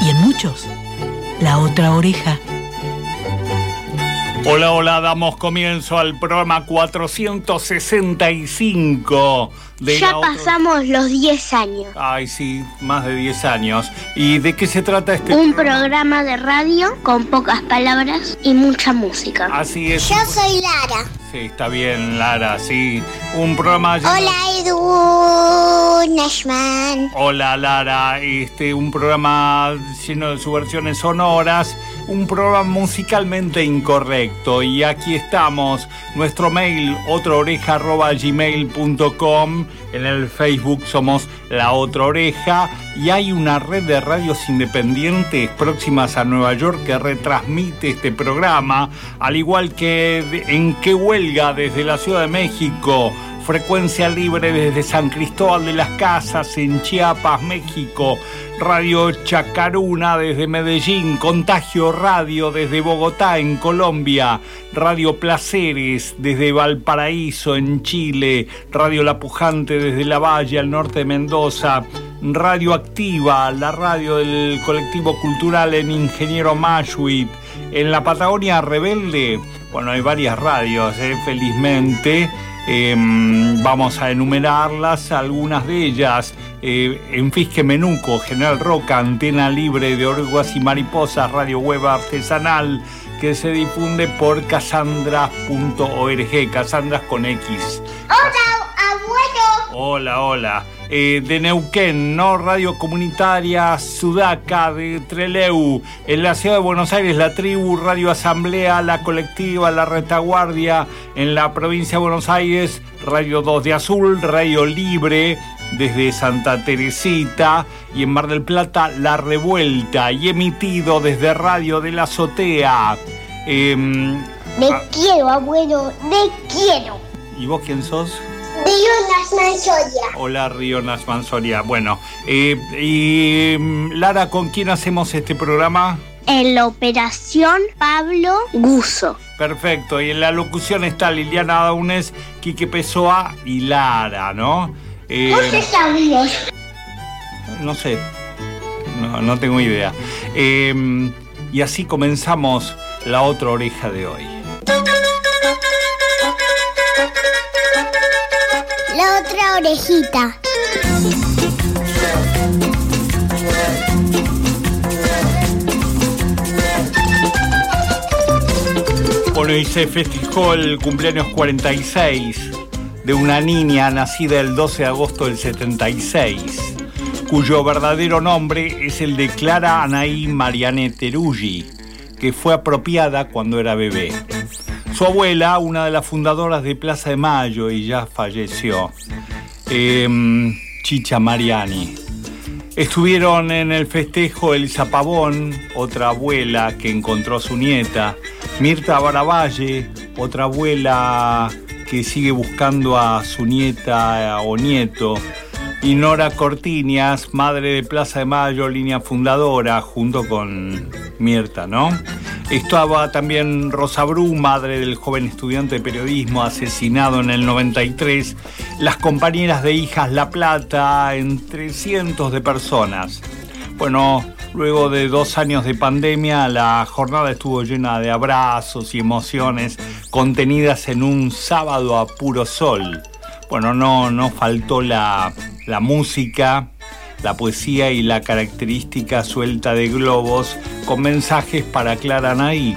y en muchos la otra oreja. Hola, hola, damos comienzo al programa 465 de Ya pasamos los 10 años. Ay, sí, más de 10 años. ¿Y de qué se trata este Un programa de radio con pocas palabras y mucha música. Así es. Yo soy Lara. Sí, está bien, Lara, sí. Un programa Hola, Edu Nashman. Hola Lara, este, un programa lleno de subversiones sonoras, un programa musicalmente incorrecto. Y aquí estamos, nuestro mail otraoreja.gmail.com, en el Facebook somos La Otra Oreja. Y hay una red de radios independientes próximas a Nueva York que retransmite este programa, al igual que en Que Huelga desde la Ciudad de México. Frecuencia libre desde San Cristóbal de las Casas en Chiapas, México. Radio Chacaruna desde Medellín. Contagio Radio desde Bogotá en Colombia. Radio Placeres desde Valparaíso en Chile. Radio La Pujante desde La Valle al norte de Mendoza. Radio Activa, la radio del colectivo cultural en Ingeniero Mashuit. En la Patagonia Rebelde, bueno, hay varias radios, eh, felizmente. Em, vamos a enumerarlas, algunas de ellas. eh, en Fisque Menuco, General Roca, Antena Libre de Orugas y Mariposas, Radio Web Artesanal, que se difunde por casandras.org, casandras con X. Hola, abuelo. Hola, hola. Eh, de Neuquén, ¿no? Radio Comunitaria Sudaca de Treleu. En la ciudad de Buenos Aires, la tribu, Radio Asamblea, la colectiva, la retaguardia. En la provincia de Buenos Aires, Radio 2 de Azul, Radio Libre desde Santa Teresita. Y en Mar del Plata, La Revuelta. Y emitido desde Radio de la Azotea. Em, Te ah, quiero, abuelo. Te quiero. ¿Y vos quién sos? Río Nashman Soya. Hola Río Nasman Soria. Bueno, eh, y mm, Lara, ¿con quién hacemos este programa? En la operación Pablo Guso. Perfecto, y en la locución está Liliana Daunes, Quique Pessoa y Lara, ¿no? Eh, ¿Por qué sabías? no sé, no, no tengo idea. Eh, y así comenzamos la otra oreja de hoy. Otra orejita. Bueno, y se festejó el cumpleaños 46 de una niña nacida el 12 de agosto del 76, cuyo verdadero nombre es el de Clara Anaí Mariane Teruggi, que fue apropiada cuando era bebé. Su abuela, una de las fundadoras de Plaza de Mayo, y ya falleció, em, Chicha Mariani. Estuvieron en el festejo Elisa Pavón, otra abuela que encontró a su nieta, Mirta Baravalle, otra abuela que sigue buscando a su nieta o nieto, y Nora Cortiñas, madre de Plaza de Mayo, línea fundadora, junto con Mirta, ¿no? Estaba también Rosa Bru, madre del joven estudiante de periodismo asesinado en el 93, las compañeras de Hijas La Plata, entre cientos de personas. Bueno, luego de dos años de pandemia, la jornada estuvo llena de abrazos y emociones contenidas en un sábado a puro sol. Bueno, no, no faltó la, la música, la poesía y la característica suelta de globos con mensajes para Clara Anaí,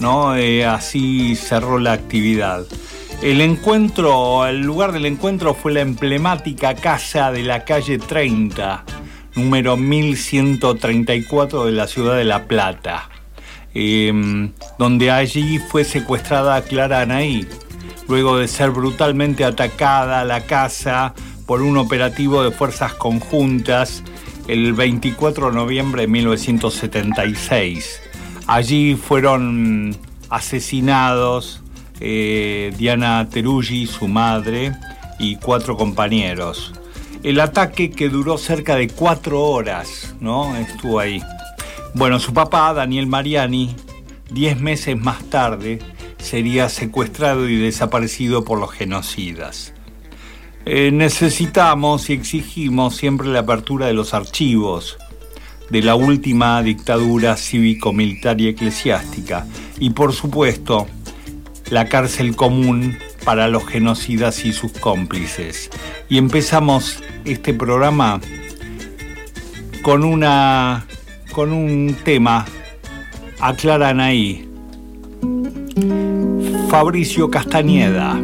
¿no? Eh, así cerró la actividad. El encuentro, el lugar del encuentro fue la emblemática casa de la calle 30, número 1134 de la ciudad de La Plata, eh, donde allí fue secuestrada Clara Anaí, luego de ser brutalmente atacada la casa por un operativo de fuerzas conjuntas el 24 de noviembre de 1976. Allí fueron asesinados eh, Diana Teruggi, su madre, y cuatro compañeros. El ataque que duró cerca de cuatro horas, ¿no? Estuvo ahí. Bueno, su papá, Daniel Mariani, diez meses más tarde, sería secuestrado y desaparecido por los genocidas. Eh, necesitamos y exigimos siempre la apertura de los archivos de la última dictadura cívico-militar y eclesiástica. Y por supuesto la cárcel común para los genocidas y sus cómplices. Y empezamos este programa con una con un tema. Aclaran ahí. Fabricio Castañeda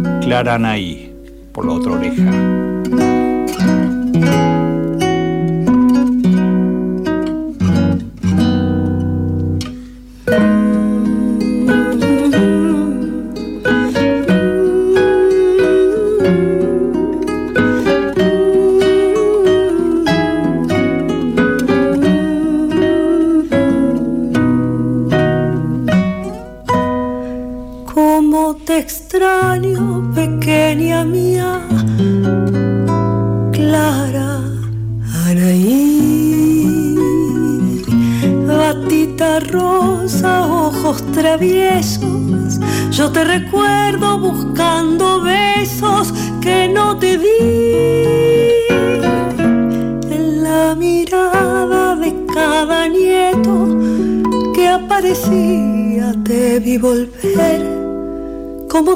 aclaran ahí por la otra oreja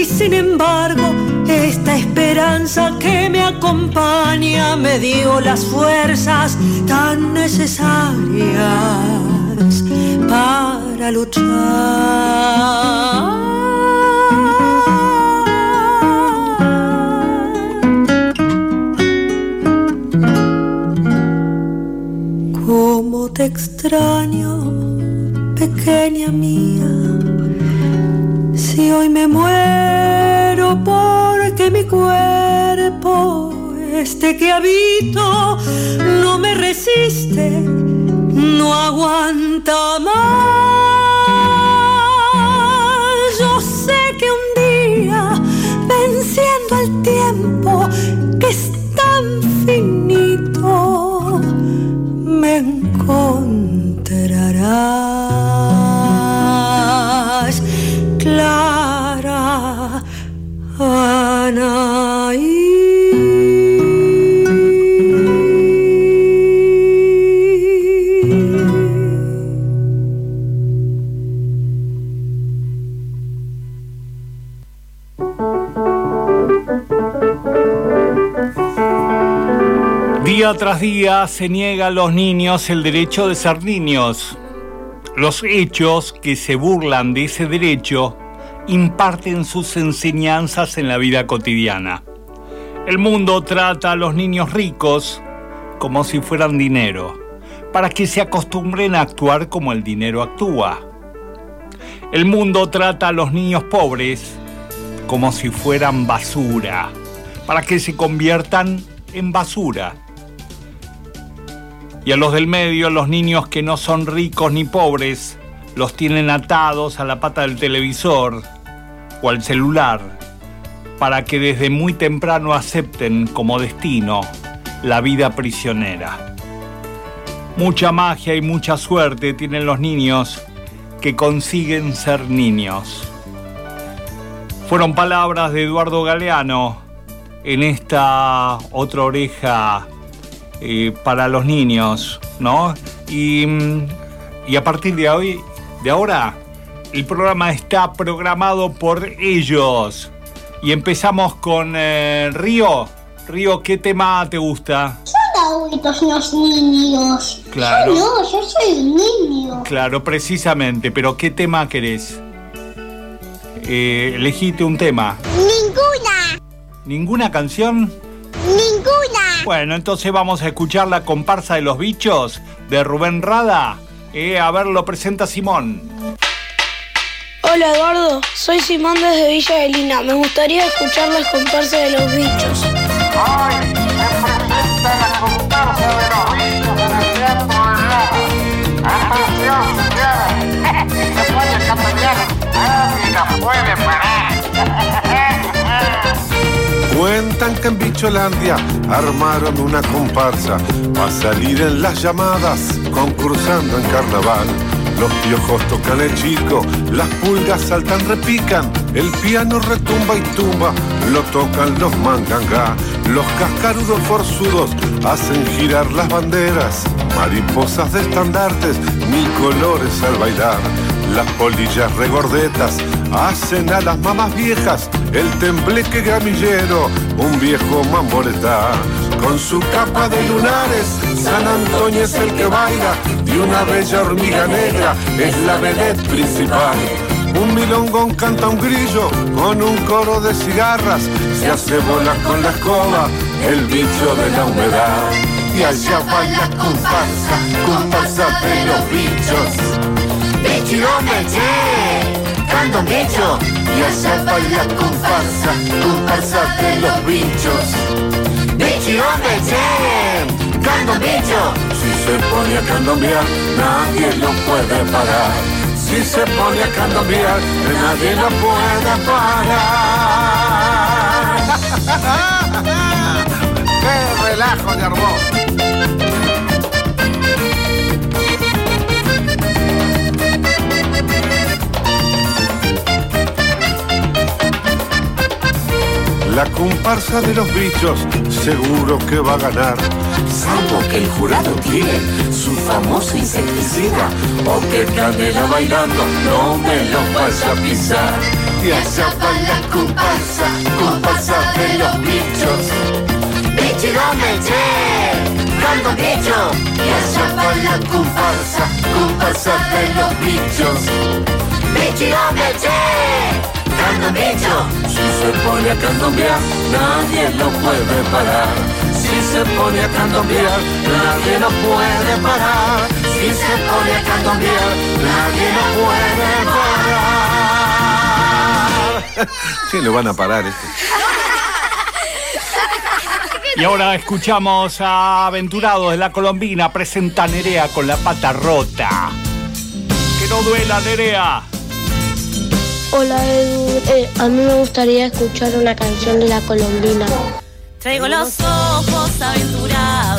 y sin embargo esta esperanza que me acompaña me dio las fuerzas tan necesarias para luchar. te extraño, pequeña mía. Si hoy me muero cuerpo, este que habito, no me resiste, no aguanta más. Tras día se niega a los niños el derecho de ser niños. Los hechos que se burlan de ese derecho imparten sus enseñanzas en la vida cotidiana. El mundo trata a los niños ricos como si fueran dinero, para que se acostumbren a actuar como el dinero actúa. El mundo trata a los niños pobres como si fueran basura, para que se conviertan en basura. Y a los del medio, los niños que no son ricos ni pobres, los tienen atados a la pata del televisor o al celular, para que desde muy temprano acepten como destino la vida prisionera. Mucha magia y mucha suerte tienen los niños que consiguen ser niños. Fueron palabras de Eduardo Galeano en esta otra oreja eh, para los niños, ¿no? Y, y, a partir de hoy, de ahora, el programa está programado por ellos. Y empezamos con eh, Río. Río, ¿qué tema te gusta? Son adultos los niños. Claro. Yo no, yo soy niño. Claro, precisamente, pero ¿qué tema querés? Eh, elegite un tema. Ninguna. ¿Ninguna canción? Ninguna. Bueno, entonces vamos a escuchar la comparsa de los bichos de Rubén Rada. Eh, a ver, lo presenta Simón. Hola Eduardo, soy Simón desde Villa de Lina. Me gustaría escuchar las comparsas de los bichos. Hoy se presenta la comparsa de los bichos en el Teatro del Lago. Atención, señores. Se puede cambiar. Nadie la puede parar. Cuentan que en Bicholandia armaron una comparsa para salir en las llamadas concursando en carnaval. Los piojos tocan el chico, las pulgas saltan, repican, el piano retumba y tumba, lo tocan los mangangá, los cascarudos forzudos hacen girar las banderas, mariposas de estandartes, mil colores al bailar. Las polillas regordetas hacen a las mamás viejas el tembleque gramillero, un viejo mamboretá. Con su capa de lunares, San Antonio es el que baila y una bella hormiga negra es la vedette principal. Un milongón canta un grillo con un coro de cigarras, se hace bola con la escoba, el bicho de la humedad. Y allá baila comparsa, comparsa de los bichos. Meche, canta bicho, y allá baila comparsa, comparsa de los bichos. Bicho meche, canta un bicho, si se pone a candombear, nadie lo puede parar. Si se pone a candombear, nadie lo puede parar. ¡Qué relajo de! La comparsa de los bichos seguro que va a ganar. Salvo que el jurado tiene su famoso insecticida o que Canela bailando no me lo vaya a pisar. Y allá va la comparsa, comparsa de los bichos. Bichiro meche, cando bicho. Y allá va la comparsa, comparsa de los bichos. Bichiro meche, Si se pone a candombear, nadie lo puede parar. Si se pone a candombear, nadie lo puede parar. Si se pone a candombear, nadie lo puede parar. Sí, lo van a parar este. Y ahora escuchamos a Aventurados de la Colombina presenta Nerea con la pata rota. Que no duela, Nerea. Hola Edu, Eh, a mí me gustaría escuchar una canción de la colombina. Traigo los ojos aventurados,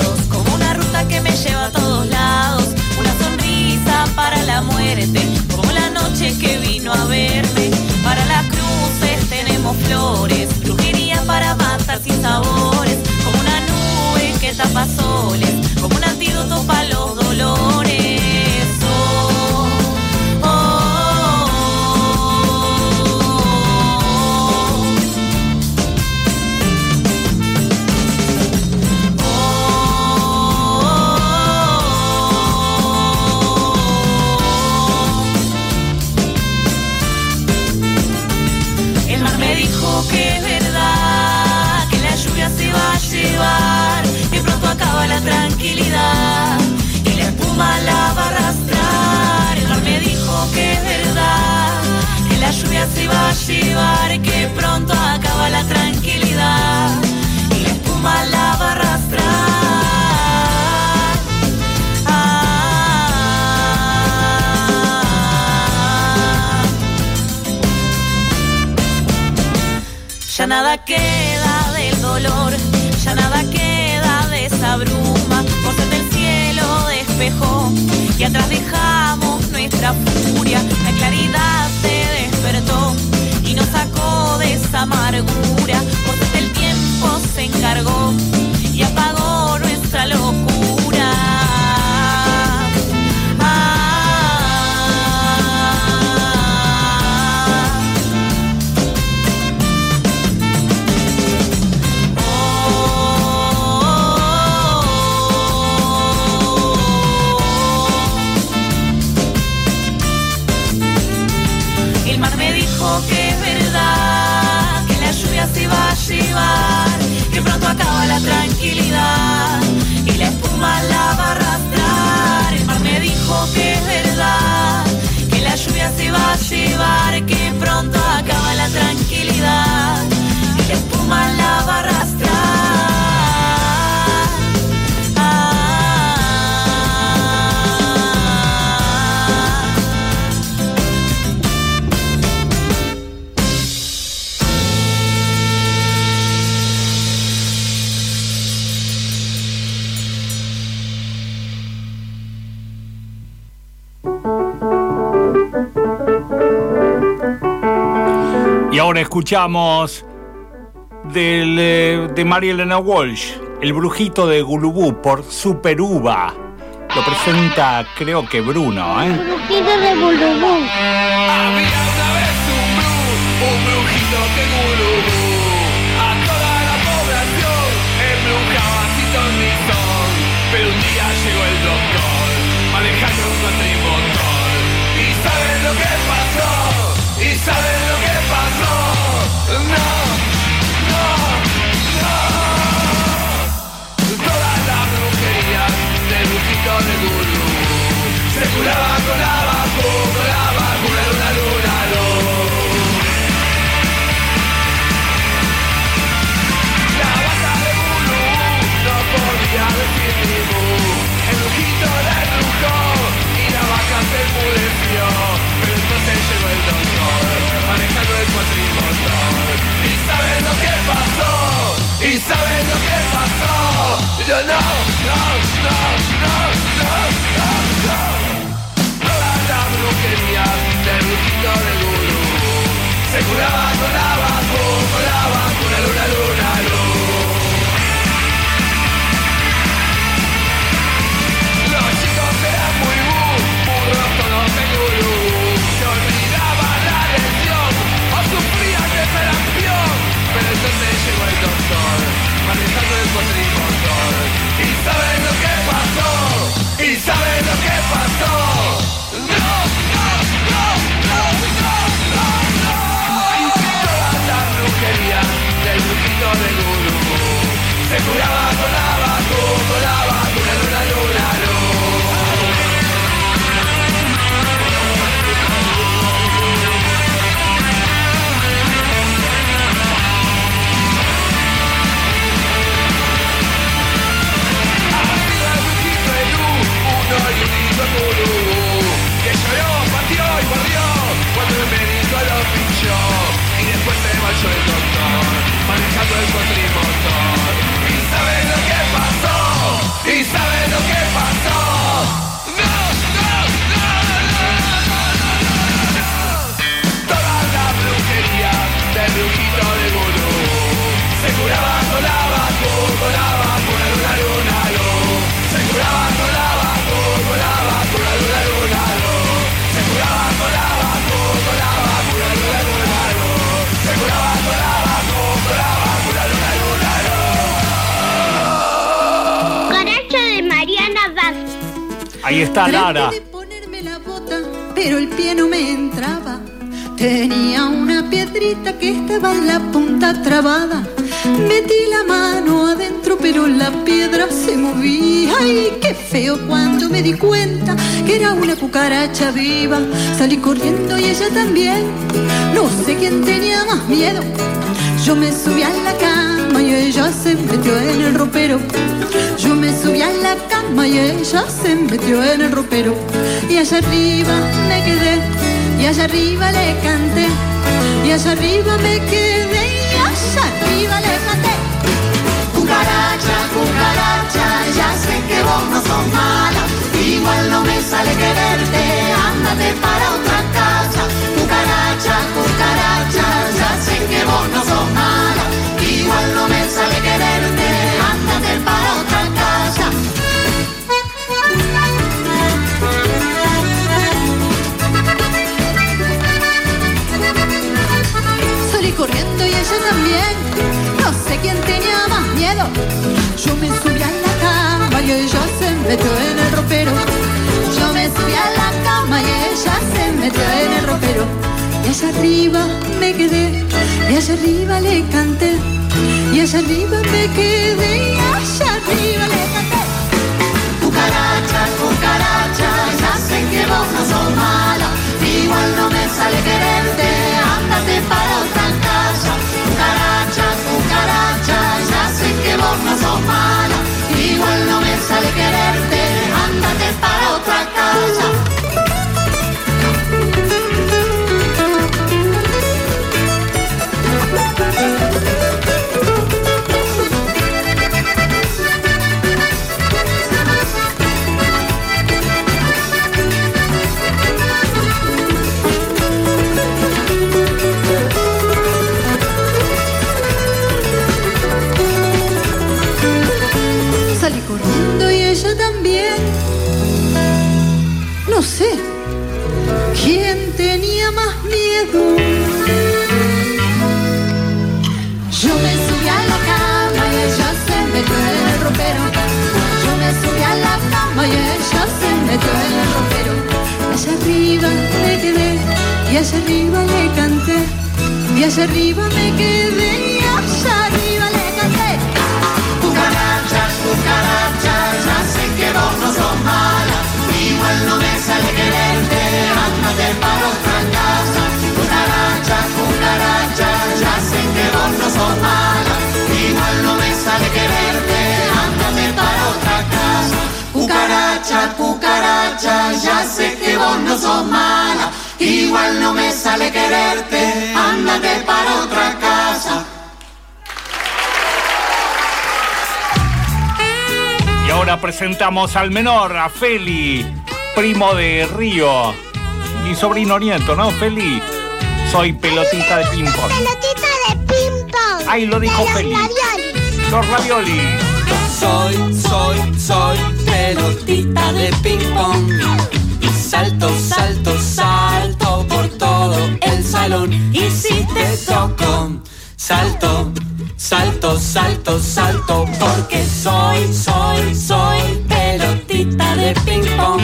nada queda del dolor, ya nada queda de esa bruma. Por el cielo despejó y atrás dejamos nuestra furia. La claridad se despertó y nos sacó de esa amargura. Por el tiempo se encargó y apagó nuestra locura. Ahora escuchamos del, eh, de María Elena Walsh, El Brujito de Gulubú por Super Uva. Lo presenta, creo que Bruno, ¿eh? El Brujito de Gulubú. Ah, Nara. de ponerme la bota, pero el pie no me entraba. Tenía una piedrita que estaba en la punta trabada. Metí la mano adentro, pero la piedra se movía. ¡Ay, qué feo! Cuando me di cuenta que era una cucaracha viva, salí corriendo y ella también. No sé quién tenía más miedo. Yo me subí a la cama y ella se metió en el ropero. Yo me subí a la cama y ella se metió en el ropero. Y allá arriba me quedé, y allá arriba le canté, y allá arriba me quedé, y allá arriba le canté. Cucaracha, cucaracha, ya sé que vos no sos mala, igual no me sale quererte, ándate para otra casa. Cucaracha, allá arriba me quedé, y allá arriba le canté. Y allá arriba me quedé, y allá arriba le canté. Cucaracha, cucaracha, ya sé que vos no sos mala, igual no me sale quererte, ándate para otra allá arriba le canté. Y allá arriba me quedé y allá arriba le canté. Cucaracha, cucaracha, ya sé que vos no sos mala, igual no me sale quererte, ándate para otra casa. Cucaracha, cucaracha, ya sé que vos no sos mala, igual no me sale quererte, para otra casa. Cucaracha, cucaracha, ya sé que vos no sos mala, igual no me sale quererte, ándate para otra casa. Y ahora presentamos al menor, a Feli, primo de Río. Mi sobrino nieto, ¿no, Feli? Soy pelotita de ping-pong. Pelotita de ping-pong. Ahí lo dijo De Feli. Los raviolis. Los ravioli. Soy, soy, soy pelotita de ping pong. Y salto, salto, salto por todo el salón. Y si te toco, salto, salto, salto, salto. Porque soy, soy, soy pelotita de ping pong.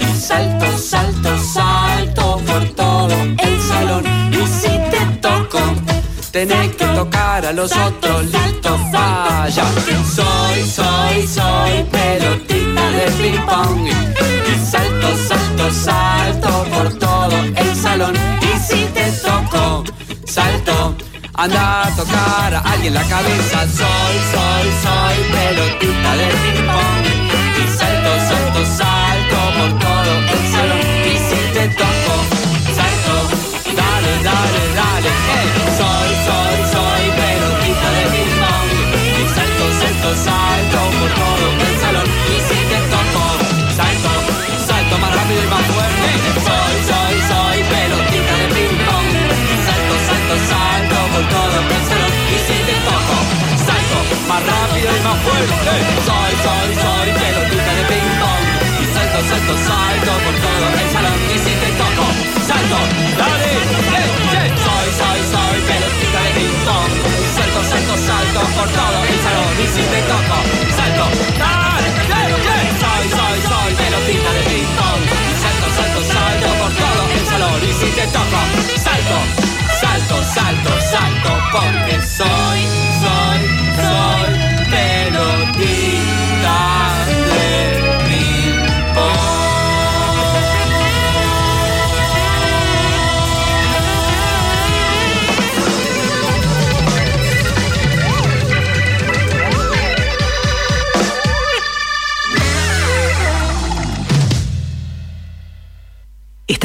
Y salto, salto, salto por todo el salón. Tenés que tocar a los otros, listo, vaya. Soy, soy, soy pelotita de ping pong. Y salto, salto, salto por todo el salón. Y si te toco, salto. Anda a tocar a alguien la cabeza. Soy, soy, soy pelotita de ping pong. Y salto, salto, salto por todo el salón. Y si te toco, salto. Dale, dale, dale. hey. Soy salto, salto, por todo el salón. Y si te toco, salto, salto más rápido y más fuerte. Soy, soy, soy pelotita de ping pong. Salto, salto, salto por todo el salón. Y si te toco, salto más rápido y más fuerte. Soy, soy, soy pelotita de ping pong. Salto, salto, salto por todo el. Y si te toco,